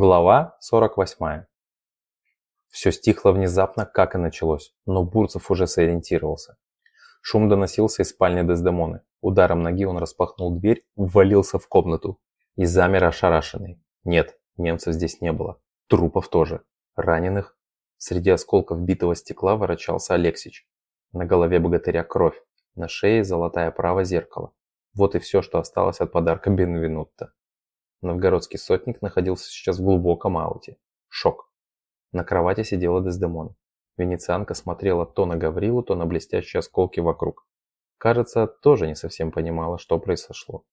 Глава 48. Все стихло внезапно, как и началось, но Бурцев уже сориентировался. Шум доносился из спальни Дездемоны. Ударом ноги он распахнул дверь, ввалился в комнату и замер ошарашенный. Нет, немцев здесь не было. Трупов тоже. Раненых. Среди осколков битого стекла ворочался Алексич. На голове богатыря кровь, на шее золотая право зеркало. Вот и все, что осталось от подарка Бенвенутта. Новгородский сотник находился сейчас в глубоком ауте. Шок. На кровати сидела Дездемона. Венецианка смотрела то на Гаврилу, то на блестящие осколки вокруг. Кажется, тоже не совсем понимала, что произошло.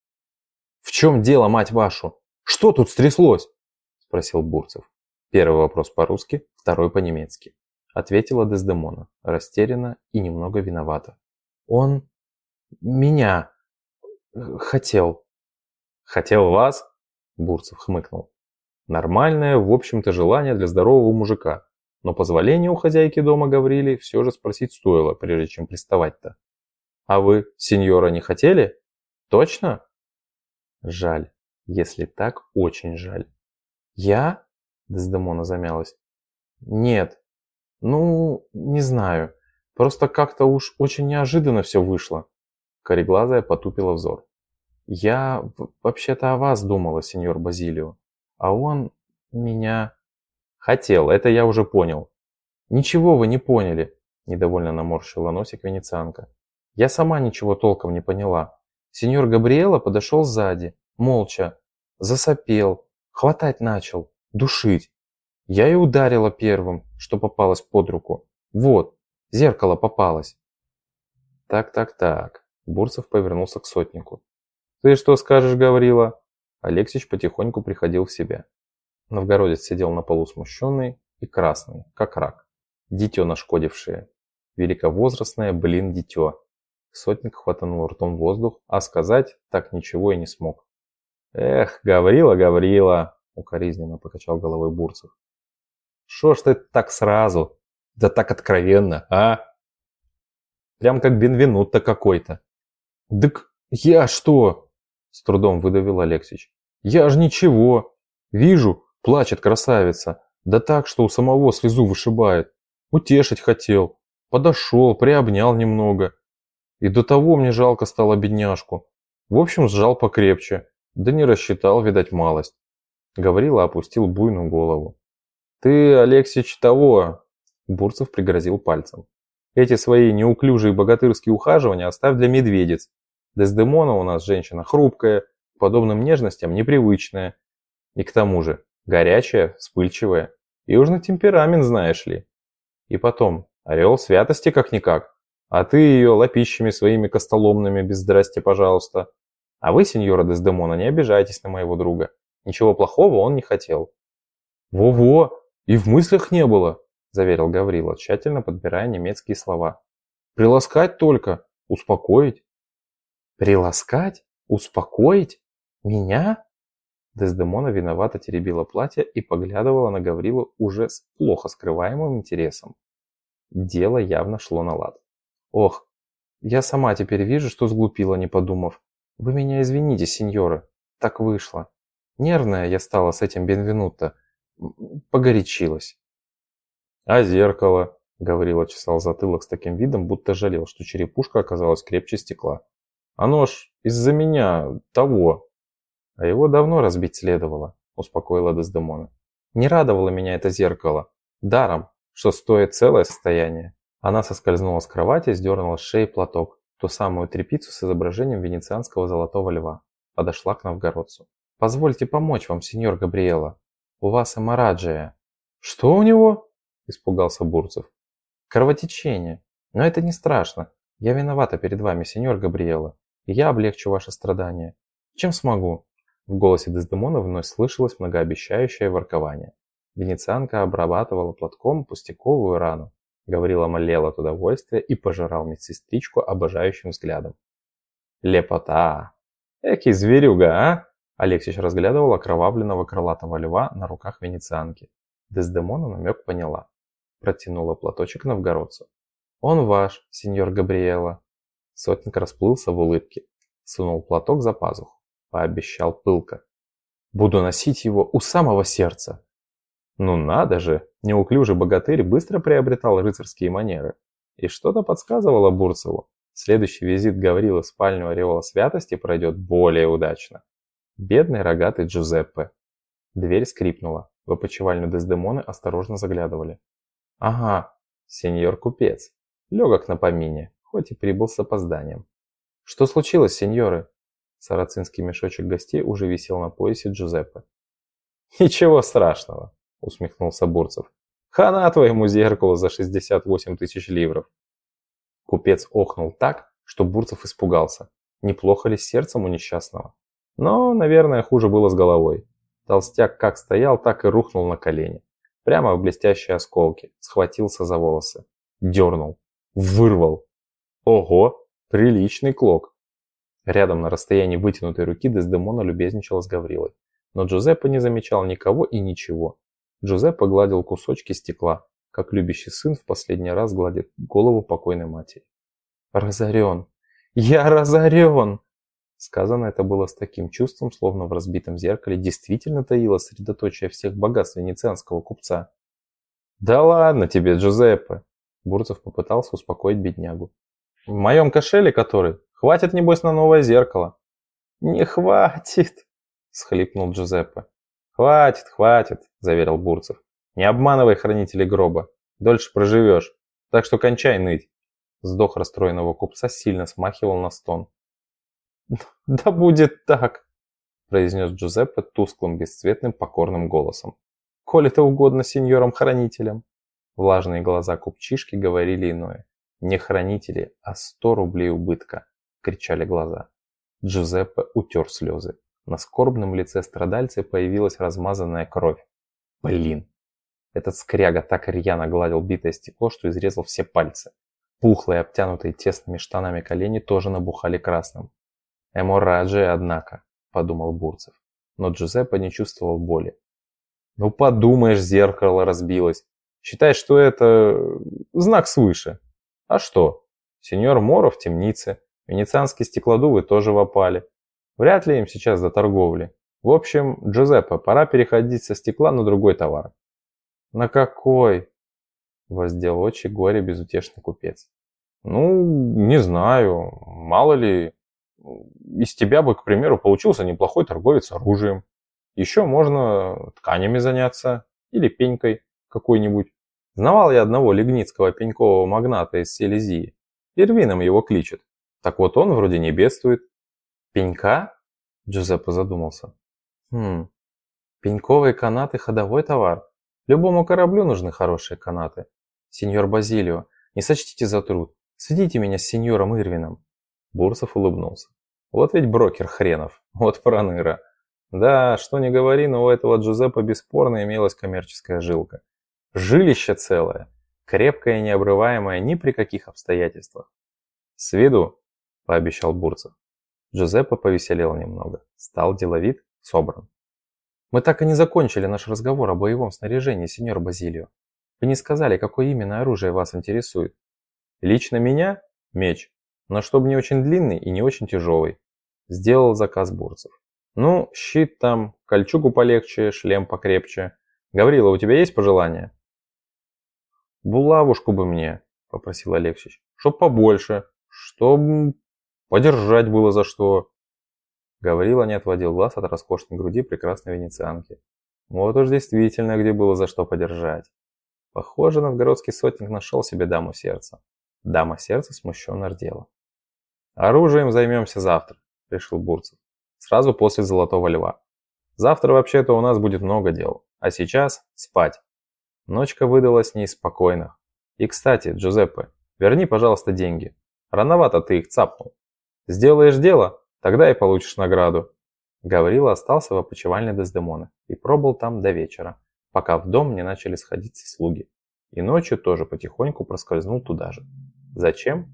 «В чем дело, мать вашу? Что тут стряслось?» – спросил Бурцев. Первый вопрос по-русски, второй по-немецки. Ответила Дездемона, растерянно и немного виновата. «Он... меня... хотел». «Хотел вас?» Бурцев хмыкнул. Нормальное, в общем-то, желание для здорового мужика. Но позволение у хозяйки дома Гаврили все же спросить стоило, прежде чем приставать-то. А вы, сеньора, не хотели? Точно? Жаль. Если так, очень жаль. Я? Дездемона замялась. Нет. Ну, не знаю. Просто как-то уж очень неожиданно все вышло. Кореглазая потупила взор. Я вообще-то о вас думала, сеньор Базилио. А он меня... Хотел, это я уже понял. Ничего вы не поняли, недовольно наморщила носик венецианка. Я сама ничего толком не поняла. Сеньор Габриэла подошел сзади, молча, засопел, хватать начал, душить. Я и ударила первым, что попалось под руку. Вот, зеркало попалось. Так-так-так. Бурцев повернулся к сотнику. «Ты что скажешь, Гаврила?» Алексич потихоньку приходил в себя. Новгородец сидел на полу смущенный и красный, как рак. Дитё нашкодившее. Великовозрастное, блин, дитё. Сотник хватанул ртом воздух, а сказать так ничего и не смог. «Эх, Гаврила, Гаврила!» — укоризненно покачал головой Бурцев. «Шо ж ты так сразу? Да так откровенно, а? Прям как Бенвенутто какой-то». «Дык я что?» С трудом выдавил Алексич. Я ж ничего. Вижу, плачет красавица. Да так, что у самого слезу вышибает. Утешить хотел. Подошел, приобнял немного. И до того мне жалко стало бедняжку. В общем, сжал покрепче. Да не рассчитал, видать, малость. Гаврила опустил буйную голову. «Ты, Алексич, того...» Бурцев пригрозил пальцем. «Эти свои неуклюжие богатырские ухаживания оставь для медведец. Дездемона у нас женщина хрупкая, к подобным нежностям непривычная. И к тому же горячая, вспыльчивая. Южный темперамент, знаешь ли. И потом, орел святости как-никак. А ты ее лопищами своими костоломными без здрасте, пожалуйста. А вы, сеньора Дездемона, не обижайтесь на моего друга. Ничего плохого он не хотел. Во-во, и в мыслях не было, заверил Гаврила, тщательно подбирая немецкие слова. Приласкать только, успокоить. Приласкать? Успокоить? Меня? Дездемона виновато теребила платье и поглядывала на Гаврилу уже с плохо скрываемым интересом. Дело явно шло на лад. Ох, я сама теперь вижу, что сглупила, не подумав. Вы меня извините, сеньоры. Так вышло. Нервная я стала с этим Бенвенутто. Погорячилась. А зеркало? Гаврила чесал затылок с таким видом, будто жалел, что черепушка оказалась крепче стекла. Оно ж из-за меня того. А его давно разбить следовало, успокоила Дездемона. Не радовало меня это зеркало. Даром, что стоит целое состояние. Она соскользнула с кровати сдернула с шеи платок, ту самую трепицу с изображением венецианского золотого льва. Подошла к новгородцу. «Позвольте помочь вам, сеньор Габриэла. У вас эмараджия». «Что у него?» – испугался Бурцев. «Кровотечение. Но это не страшно. Я виновата перед вами, сеньор Габриэла я облегчу ваши страдания. Чем смогу?» В голосе Дездемона вновь слышалось многообещающее воркование. Венецианка обрабатывала платком пустяковую рану. Говорила молела от удовольствия и пожирал медсестричку обожающим взглядом. «Лепота! Экий зверюга, а?» Алексич разглядывал окровавленного крылатого льва на руках венецианки. Дездемона намек поняла. Протянула платочек новгородцу. «Он ваш, сеньор Габриэла», Сотник расплылся в улыбке, сунул платок за пазуху, пообещал пылко. Буду носить его у самого сердца. Ну надо же, неуклюжий богатырь быстро приобретал рыцарские манеры. И что-то подсказывало Бурцеву. Следующий визит Гаврилы в спальню Ореола Святости пройдет более удачно. Бедный рогатый Джузеппе. Дверь скрипнула. В опочивальню Дездемоны осторожно заглядывали. Ага, сеньор-купец. Легок на помине, хоть и прибыл с опозданием. Что случилось, сеньоры? Сарацинский мешочек гостей уже висел на поясе Джузеппе. «Ничего страшного», — усмехнулся Бурцев. «Хана твоему зеркалу за 68 тысяч ливров». Купец охнул так, что Бурцев испугался. Неплохо ли с сердцем у несчастного? Но, наверное, хуже было с головой. Толстяк как стоял, так и рухнул на колени. Прямо в блестящие осколки. Схватился за волосы. Дернул. Вырвал. Ого, приличный клок. Рядом на расстоянии вытянутой руки Дездемона любезничала с Гаврилой. Но Джузеппе не замечал никого и ничего. Джузеппе гладил кусочки стекла, как любящий сын в последний раз гладит голову покойной матери. «Разорен! Я разорен!» Сказано это было с таким чувством, словно в разбитом зеркале действительно таилось средоточие всех богатств венецианского купца. «Да ладно тебе, Джузеппе!» Бурцев попытался успокоить беднягу. «В моем кошеле который? Хватит, небось, на новое зеркало». «Не хватит!» – схлипнул Джузеппе. «Хватит, хватит!» – заверил Бурцев. «Не обманывай хранителей гроба. Дольше проживешь. Так что кончай ныть!» Вздох расстроенного купца сильно смахивал на стон. «Да будет так!» – произнес Джузеппе тусклым, бесцветным, покорным голосом. «Коль это угодно сеньорам-хранителям!» Влажные глаза купчишки говорили иное. «Не хранители, а сто рублей убытка!» – кричали глаза. Джузеппе утер слезы. На скорбном лице страдальца появилась размазанная кровь. Блин! Этот скряга так рьяно гладил битое стекло, что изрезал все пальцы. Пухлые, обтянутые тесными штанами колени тоже набухали красным. «Эморраджия, однако», – подумал Бурцев. Но Джузеппе не чувствовал боли. «Ну подумаешь, зеркало разбилось. Считай, что это знак свыше. А что? Сеньор Моро в темнице, венецианские стеклодувы тоже в. Вряд ли им сейчас до торговли. В общем, Джузеппе, пора переходить со стекла на другой товар». «На какой?» – воздел очи горе безутешный купец. «Ну, не знаю. Мало ли, из тебя бы, к примеру, получился неплохой торговец оружием. Еще можно тканями заняться или пенькой какой-нибудь. Знавал я одного лигницкого пенькового магната из Селезии. Ирвином его кличет. Так вот он вроде не бедствует. Пенька? Джузеппе задумался. Хм, пеньковые канаты – ходовой товар. Любому кораблю нужны хорошие канаты. Сеньор Базилио, не сочтите за труд. Сведите меня с сеньором Ирвином. Бурсов улыбнулся. Вот ведь брокер хренов, вот проныра. Да, что не говори, но у этого Джузеппе бесспорно имелась коммерческая жилка. Жилище целое, крепкое и необрываемое ни при каких обстоятельствах. «С виду», – пообещал Бурцев. Джузеппе повеселел немного, стал деловит, собран. «Мы так и не закончили наш разговор о боевом снаряжении, сеньор Базилио. Вы не сказали, какое именно оружие вас интересует?» «Лично меня? Меч но чтобы не очень длинный и не очень тяжелый. Сделал заказ Бурцев. Ну, щит там, кольчугу полегче, шлем покрепче. Гаврила, у тебя есть пожелания? Булавушку бы мне, попросил Алексич. Чтоб побольше, чтоб подержать было за что. Гаврила не отводил глаз от роскошной груди прекрасной венецианки. Вот уж действительно, где было за что подержать. Похоже, новгородский сотник нашел себе даму сердца. Дама сердца смущенно рдела. «Оружием займемся завтра», – решил Бурцев. «Сразу после Золотого Льва. Завтра вообще-то у нас будет много дел, а сейчас спать». Ночка выдалась не. И, кстати, Джузеппе, верни, пожалуйста, деньги. Рановато ты их цапнул. Сделаешь дело, тогда и получишь награду. Гаврила остался в опочивальне Дездемона и пробыл там до вечера, пока в дом не начали сходиться слуги. И ночью тоже потихоньку проскользнул туда же. Зачем?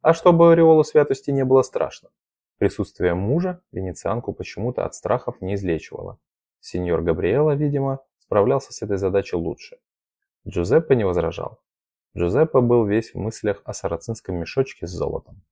А чтобы ореолу святости не было страшно. Присутствие мужа венецианку почему-то от страхов не излечивало. Сеньор Габриэла, видимо, справлялся с этой задачей лучше. Джузеппе не возражал. Джузеппе был весь в мыслях о сарацинском мешочке с золотом.